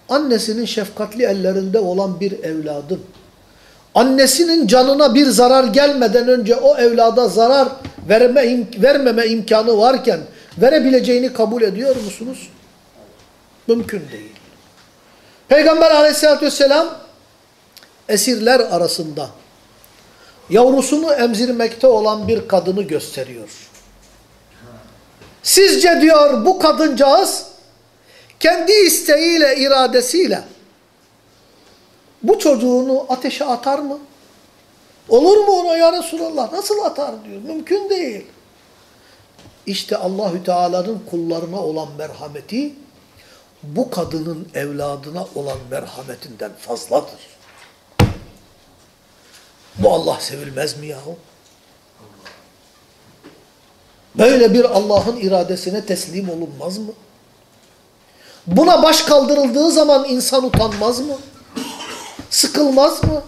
annesinin şefkatli ellerinde olan bir evladın, annesinin canına bir zarar gelmeden önce o evlada zarar verme, vermeme imkanı varken verebileceğini kabul ediyor musunuz? Mümkün değil. Peygamber aleyhissalatü vesselam esirler arasında yavrusunu emzirmekte olan bir kadını gösteriyor. Sizce diyor bu kadıncağız kendi isteğiyle, iradesiyle bu çocuğunu ateşe atar mı? Olur mu ona ya Resulallah? Nasıl atar diyor. Mümkün değil. İşte Allahü Teala'nın kullarına olan merhameti bu kadının evladına olan merhametinden fazladır. Bu Allah sevilmez mi yahu? Böyle bir Allah'ın iradesine teslim olunmaz mı? Buna baş kaldırıldığı zaman insan utanmaz mı? Sıkılmaz mı?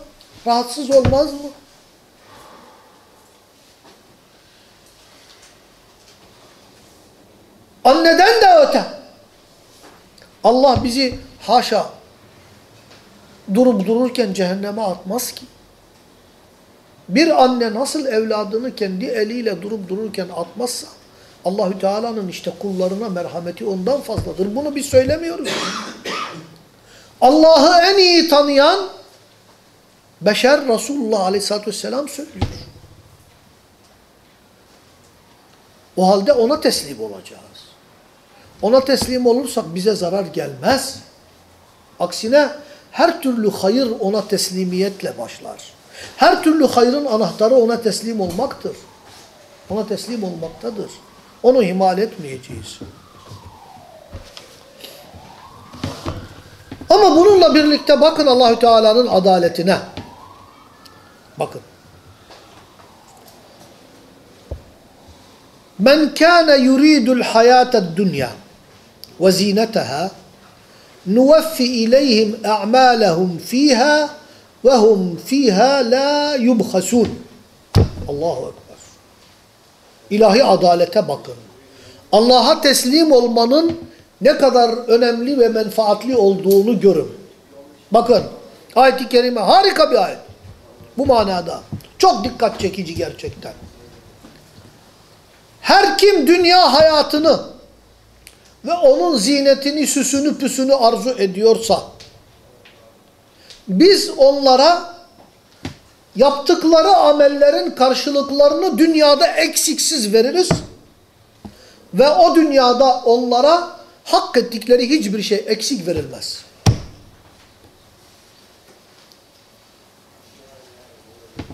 Rahatsız olmaz mı? Anneden de öte. Allah bizi haşa durup dururken cehenneme atmaz ki. Bir anne nasıl evladını kendi eliyle durup dururken atmazsa Allahü Teala'nın işte kullarına merhameti ondan fazladır. Bunu biz söylemiyoruz. Allah'ı en iyi tanıyan beşer Resulullah Aleyhisselatü Vesselam söylüyor. O halde ona teslim olacağız. Ona teslim olursak bize zarar gelmez. Aksine her türlü hayır ona teslimiyetle başlar. Her türlü hayrın anahtarı ona teslim olmaktır. Ona teslim olmaktadır. Onu ihmal etmeyeceğiz. Ama bununla birlikte bakın Allahü Teala'nın adaletine. Bakın. Men kana yuridul hayatad dunya ve zinetaha nuvaffi ileyhim a'malahum fiha ve hum fiha la yubhasun. Allahu ekber. İlahi adalete bakın. Allah'a teslim olmanın ne kadar önemli ve menfaatli olduğunu görün. Bakın ayet-i kerime harika bir ayet. Bu manada. Çok dikkat çekici gerçekten. Her kim dünya hayatını ve onun zinetini, süsünü, püsünü arzu ediyorsa biz onlara yaptıkları amellerin karşılıklarını dünyada eksiksiz veririz. Ve o dünyada onlara hak ettikleri hiçbir şey eksik verilmez.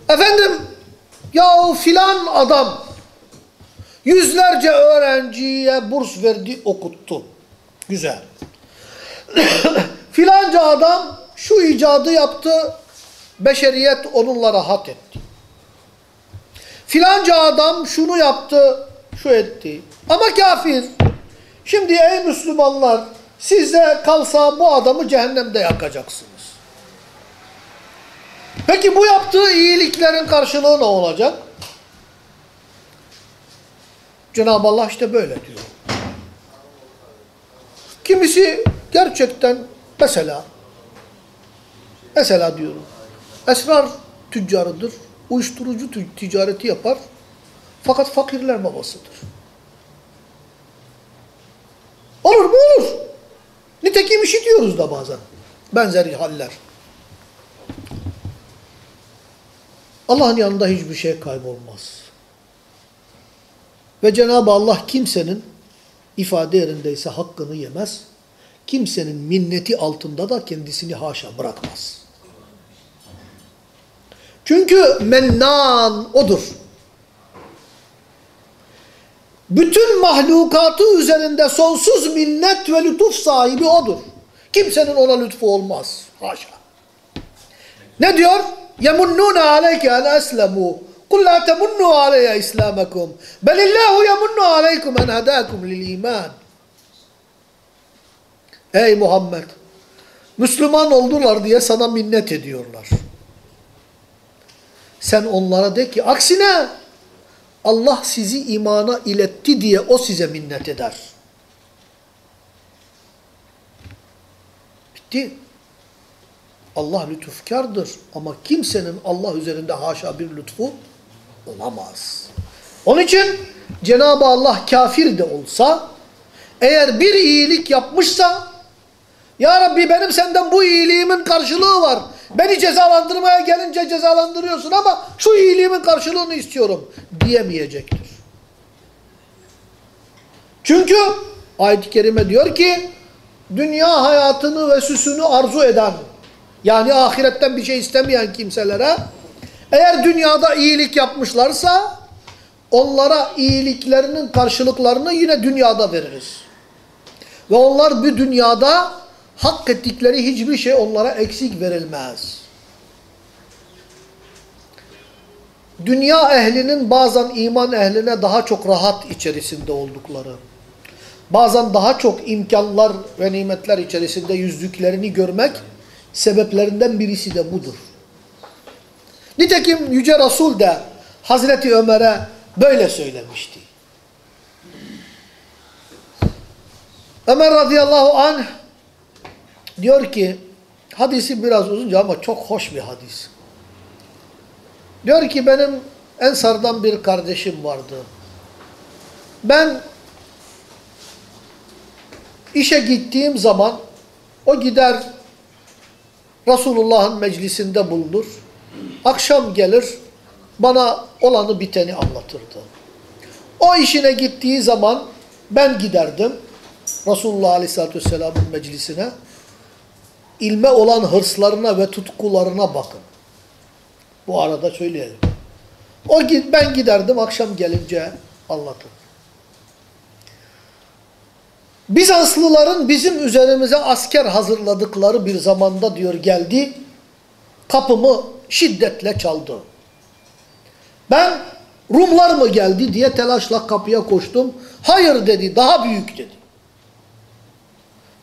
Efendim, ya filan adam yüzlerce öğrenciye burs verdi, okuttu. Güzel. Filanca adam şu icadı yaptı, beşeriyet onunla rahat etti. Filanca adam şunu yaptı, şu etti. Ama kafir. Şimdi ey Müslümanlar size kalsa bu adamı cehennemde yakacaksınız. Peki bu yaptığı iyiliklerin karşılığı ne olacak? Cenab-ı Allah işte böyle diyor. Kimisi gerçekten mesela mesela diyorum esrar tüccarıdır. Uyuşturucu ticareti yapar. Fakat fakirler babasıdır. Olur mu? Olur. Nitekim işitiyoruz da bazen. Benzeri haller. Allah'ın yanında hiçbir şey kaybolmaz. Ve Cenab-ı Allah kimsenin ifade yerindeyse hakkını yemez. Kimsenin minneti altında da kendisini haşa bırakmaz. Çünkü mennan odur. Bütün mahlukatı üzerinde sonsuz minnet ve lütuf sahibi odur. Kimsenin ona lütfu olmaz. Haşa. Ne diyor? يَمُنُّونَ عَلَيْكَ أَنْ أَسْلَمُوا قُلْ لَا تَمُنُّوا عَلَيَّ إِسْلَامَكُمْ بَلِ اللّٰهُ يَمُنُّ عَلَيْكُمْ أَنْ هَدَاكُمْ لِلْإِيمَانِ Ey Muhammed! Müslüman oldular diye sana minnet ediyorlar. Sen onlara de ki aksine Allah sizi imana iletti diye o size minnet eder. Bitti. Allah lütufkardır ama kimsenin Allah üzerinde haşa bir lütfu olamaz. Onun için Cenab-ı Allah kafir de olsa eğer bir iyilik yapmışsa Ya Rabbi benim senden bu iyiliğimin karşılığı var. Beni cezalandırmaya gelince cezalandırıyorsun ama şu iyiliğimin karşılığını istiyorum diyemeyecektir. Çünkü ayet-i kerime diyor ki dünya hayatını ve süsünü arzu eden yani ahiretten bir şey istemeyen kimselere eğer dünyada iyilik yapmışlarsa onlara iyiliklerinin karşılıklarını yine dünyada veririz. Ve onlar bu dünyada hak ettikleri hiçbir şey onlara eksik verilmez. Dünya ehlinin bazen iman ehline daha çok rahat içerisinde oldukları, bazen daha çok imkanlar ve nimetler içerisinde yüzdüklerini görmek sebeplerinden birisi de budur. Nitekim Yüce Resul de Hazreti Ömer'e böyle söylemişti. Ömer radıyallahu anh diyor ki, hadisi biraz uzunca ama çok hoş bir hadis. Diyor ki benim Ensar'dan bir kardeşim vardı. Ben işe gittiğim zaman o gider Resulullah'ın meclisinde bulunur. Akşam gelir bana olanı biteni anlatırdı. O işine gittiği zaman ben giderdim Resulullah Aleyhisselatü Vesselam'ın meclisine. İlme olan hırslarına ve tutkularına bakın. Bu arada söyleyelim. O ben giderdim akşam gelince anlatır. Bizanslıların bizim üzerimize asker hazırladıkları bir zamanda diyor geldi. Kapımı şiddetle çaldı. Ben Rumlar mı geldi diye telaşla kapıya koştum. Hayır dedi daha büyük dedi.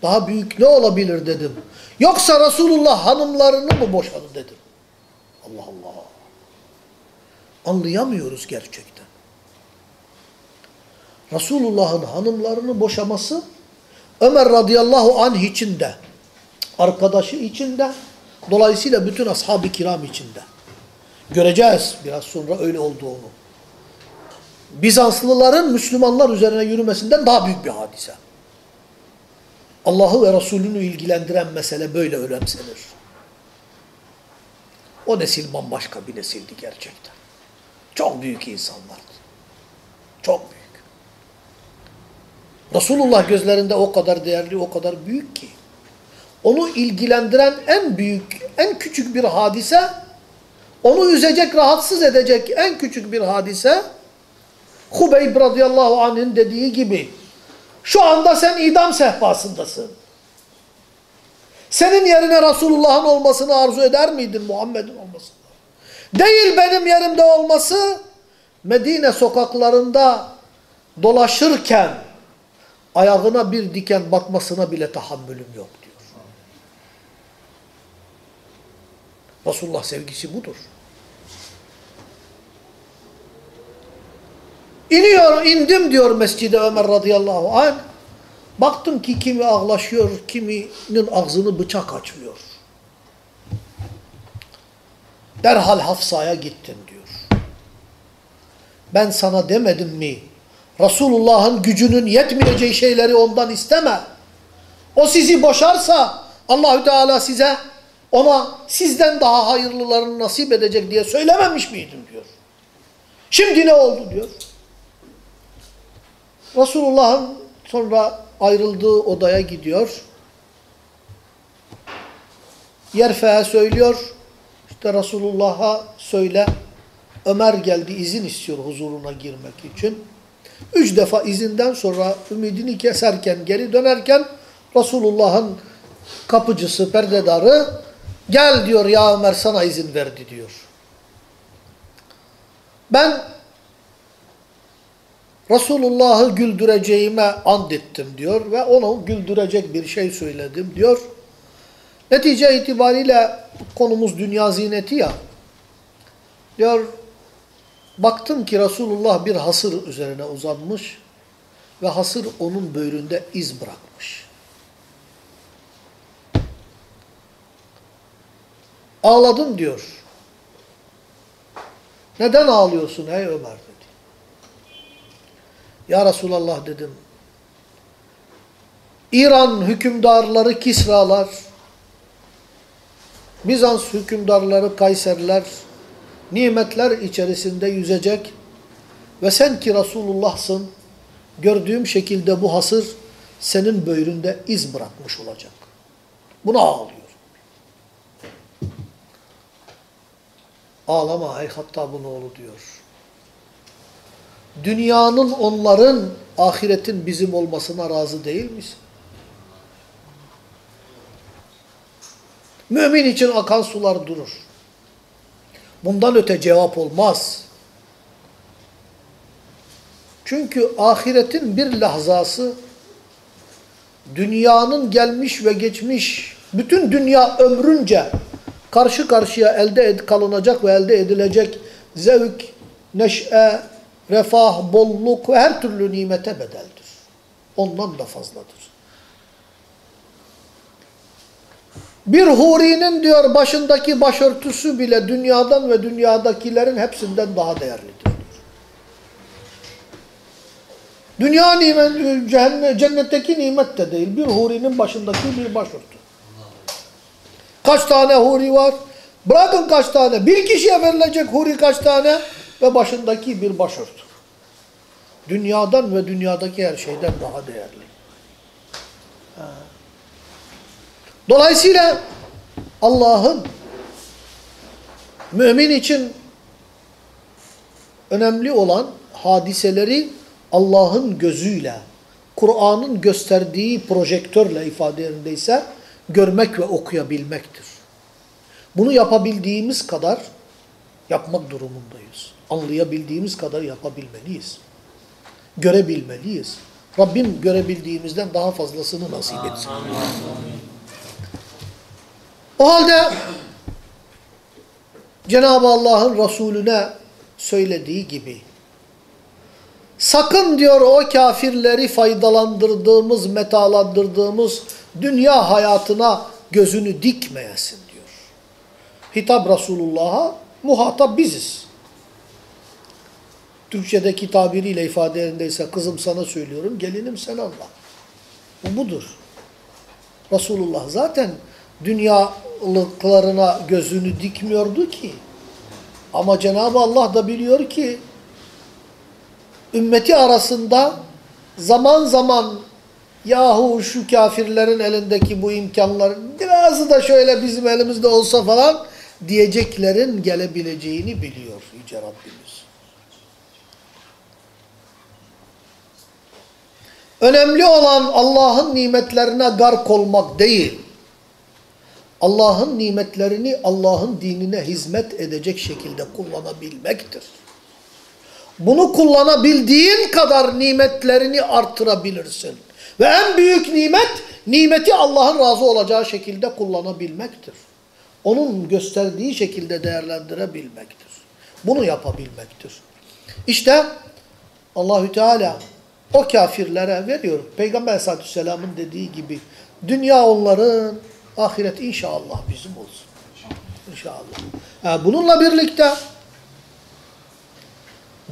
Daha büyük ne olabilir dedim. Yoksa Resulullah hanımlarını mı boşadı dedim. Allah Allah. Anlayamıyoruz gerçekten. Resulullah'ın hanımlarını boşaması Ömer radıyallahu anh içinde, arkadaşı içinde, dolayısıyla bütün ashab-ı kiram içinde. Göreceğiz biraz sonra öyle olduğunu. Bizanslıların Müslümanlar üzerine yürümesinden daha büyük bir hadise. Allah'ı ve Resulünü ilgilendiren mesele böyle önemsenir. O nesil bambaşka bir nesildi gerçekten. Çok büyük insanlardı. Çok büyük. Resulullah gözlerinde o kadar değerli, o kadar büyük ki. Onu ilgilendiren en büyük, en küçük bir hadise, onu üzecek, rahatsız edecek en küçük bir hadise, Hubeyb radıyallahu anh'ın dediği gibi, şu anda sen idam sehpasındasın. Senin yerine Resulullah'ın olmasını arzu eder miydin Muhammed'in olmasını? Değil benim yerimde olması, Medine sokaklarında dolaşırken ayağına bir diken batmasına bile tahammülüm yok diyor. Resulullah sevgisi budur. İniyor, indim diyor Mescid-i Ömer radıyallahu anh. Baktım ki kimi ağlaşıyor, kiminin ağzını bıçak açmıyor. Derhal Hafsa'ya gittim diyor. Ben sana demedim mi? Resulullah'ın gücünün yetmeyeceği şeyleri ondan isteme. O sizi boşarsa Allahü Teala size ona sizden daha hayırlılarını nasip edecek diye söylememiş miydim diyor. Şimdi ne oldu diyor. Resulullah'ın sonra ayrıldığı odaya gidiyor. Yerfe'ye söylüyor. İşte Resulullah'a söyle. Ömer geldi izin istiyor huzuruna girmek için. Üç defa izinden sonra ümidini keserken geri dönerken Resulullah'ın kapıcısı, perdedarı gel diyor ya Ömer sana izin verdi diyor. Ben Resulullah'ı güldüreceğime and ettim diyor ve onu güldürecek bir şey söyledim diyor. Netice itibariyle konumuz dünya zineti ya. Diyor baktım ki Resulullah bir hasır üzerine uzanmış ve hasır onun böğründe iz bırakmış. Ağladım diyor. Neden ağlıyorsun ey Ömer. Ya Resulallah dedim. İran hükümdarları Kisralar, Bizans hükümdarları Kayserler, nimetler içerisinde yüzecek ve sen ki Resulullah'sın, gördüğüm şekilde bu hasır senin böğründe iz bırakmış olacak. Buna ağlıyor. Ağlama ey Hattab'ın oğlu diyor. Dünyanın onların, ahiretin bizim olmasına razı değil misin? Mümin için akan sular durur. Bundan öte cevap olmaz. Çünkü ahiretin bir lahzası dünyanın gelmiş ve geçmiş bütün dünya ömrünce karşı karşıya elde ed kalınacak ve elde edilecek zevk, neşe, refah, bolluk ve her türlü nimete bedeldir. Ondan da fazladır. Bir hurinin diyor başındaki başörtüsü bile dünyadan ve dünyadakilerin hepsinden daha değerlidir. Dünya nimet, cennetteki nimet de değil. Bir hurinin başındaki bir başörtü. Kaç tane huri var? Bırakın kaç tane. Bir kişiye verilecek huri kaç tane? Ve başındaki bir başörtü. Dünyadan ve dünyadaki her şeyden daha değerli. Dolayısıyla Allah'ın mümin için önemli olan hadiseleri Allah'ın gözüyle, Kur'an'ın gösterdiği projektörle ifade yerindeyse görmek ve okuyabilmektir. Bunu yapabildiğimiz kadar yapmak durumundayız. Anlayabildiğimiz kadar yapabilmeliyiz. Görebilmeliyiz. Rabbim görebildiğimizden daha fazlasını nasip etsin. O halde Cenab-ı Allah'ın Resulüne söylediği gibi sakın diyor o kafirleri faydalandırdığımız, metalandırdığımız dünya hayatına gözünü dikmeyesin diyor. Hitap Resulullah'a muhatap biziz. Türkçedeki tabiriyle ifade yerindeyse kızım sana söylüyorum, gelinim sen Allah. Bu budur. Resulullah zaten dünyalıklarına gözünü dikmiyordu ki. Ama Cenab-ı Allah da biliyor ki ümmeti arasında zaman zaman yahu şu kafirlerin elindeki bu imkanlar birazı da şöyle bizim elimizde olsa falan diyeceklerin gelebileceğini biliyor Yüce Rabbimiz. Önemli olan Allah'ın nimetlerine gark olmak değil. Allah'ın nimetlerini Allah'ın dinine hizmet edecek şekilde kullanabilmektir. Bunu kullanabildiğin kadar nimetlerini artırabilirsin. Ve en büyük nimet, nimeti Allah'ın razı olacağı şekilde kullanabilmektir. Onun gösterdiği şekilde değerlendirebilmektir. Bunu yapabilmektir. İşte Allahü Teala o kafirlere veriyor. Peygamber Aleyhisselatü Vesselam'ın dediği gibi dünya onların, ahiret inşallah bizim olsun. İnşallah. Ha, bununla birlikte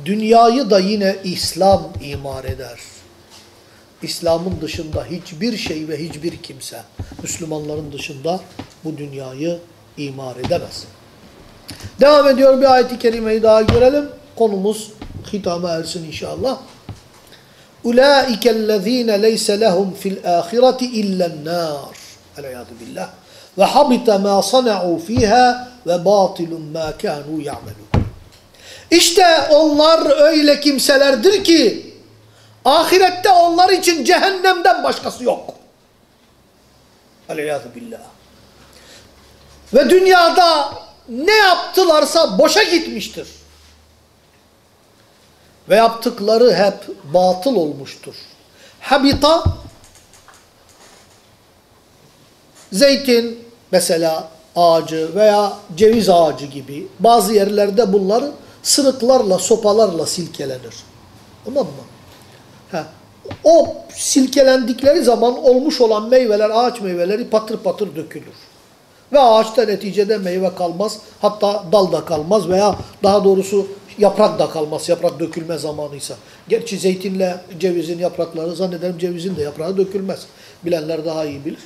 dünyayı da yine İslam imar eder. İslam'ın dışında hiçbir şey ve hiçbir kimse Müslümanların dışında bu dünyayı imar edemez. Devam ediyor bir ayet-i kerimeyi daha görelim. Konumuz hitama ersin inşallah. اُولَٰئِكَ الَّذ۪ينَ لَيْسَ لَهُمْ فِي الْآخِرَةِ اِلَّا النَّارِ Eleyadu billah. Ve habita ma sana'u fiha ve batilun ma kanu ya'melun. İşte onlar öyle kimselerdir ki ahirette onlar için cehennemden başkası yok. Eleyadu billah. Ve dünyada ne yaptılarsa boşa gitmiştir. Ve yaptıkları hep batıl olmuştur. Habita zeytin mesela ağacı veya ceviz ağacı gibi bazı yerlerde bunlar sırıklarla, sopalarla silkelenir. Tamam mı? Ha. O silkelendikleri zaman olmuş olan meyveler, ağaç meyveleri patır patır dökülür. Ve ağaçta neticede meyve kalmaz. Hatta dal da kalmaz veya daha doğrusu yaprak da kalmaz. Yaprak dökülme zamanıysa. Gerçi zeytinle cevizin yaprakları zannederim cevizin de yaprağı dökülmez. Bilenler daha iyi bilir.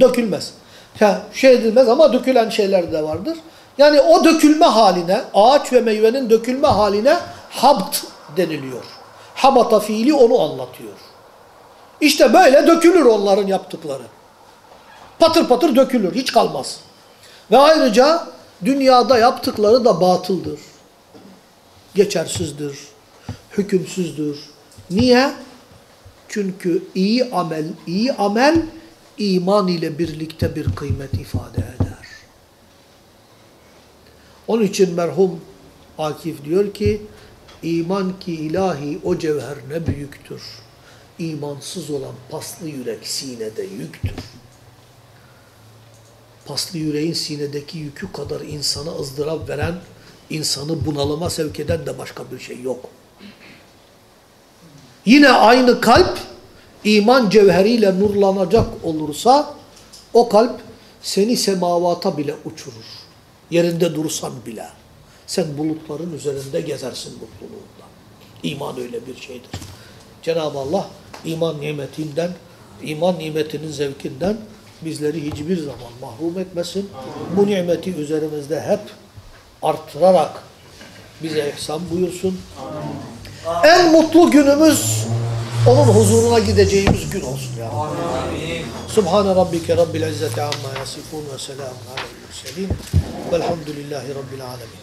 Dökülmez. Ha, şey edilmez ama dökülen şeyler de vardır. Yani o dökülme haline, ağaç ve meyvenin dökülme haline habt deniliyor. Habata fiili onu anlatıyor. İşte böyle dökülür onların yaptıkları. Patır patır dökülür, hiç kalmaz. Ve ayrıca dünyada yaptıkları da batıldır. Geçersizdir, hükümsüzdür. Niye? Çünkü iyi amel, iyi amel iman ile birlikte bir kıymet ifade eder. Onun için merhum Akif diyor ki, iman ki ilahi o cevher ne büyüktür. İmansız olan paslı yürek sinede yüktür. Paslı yüreğin sinedeki yükü kadar insana ızdırap veren, insanı bunalıma sevk eden de başka bir şey yok. Yine aynı kalp, iman cevheriyle nurlanacak olursa, o kalp seni semavata bile uçurur. Yerinde dursan bile. Sen bulutların üzerinde gezersin mutluluğundan. İman öyle bir şeydir. Cenab-ı Allah iman nimetinden, iman nimetinin zevkinden bizleri hiçbir zaman mahrum etmesin. Bu nimeti üzerimizde hep artırarak bize ihsan buyursun. En mutlu günümüz onun huzuruna gideceğimiz gün olsun ya. Subhane rabbike rabbil izzeti amma yasifun ve selamun aleyhi murselin velhamdülillahi rabbil alemin.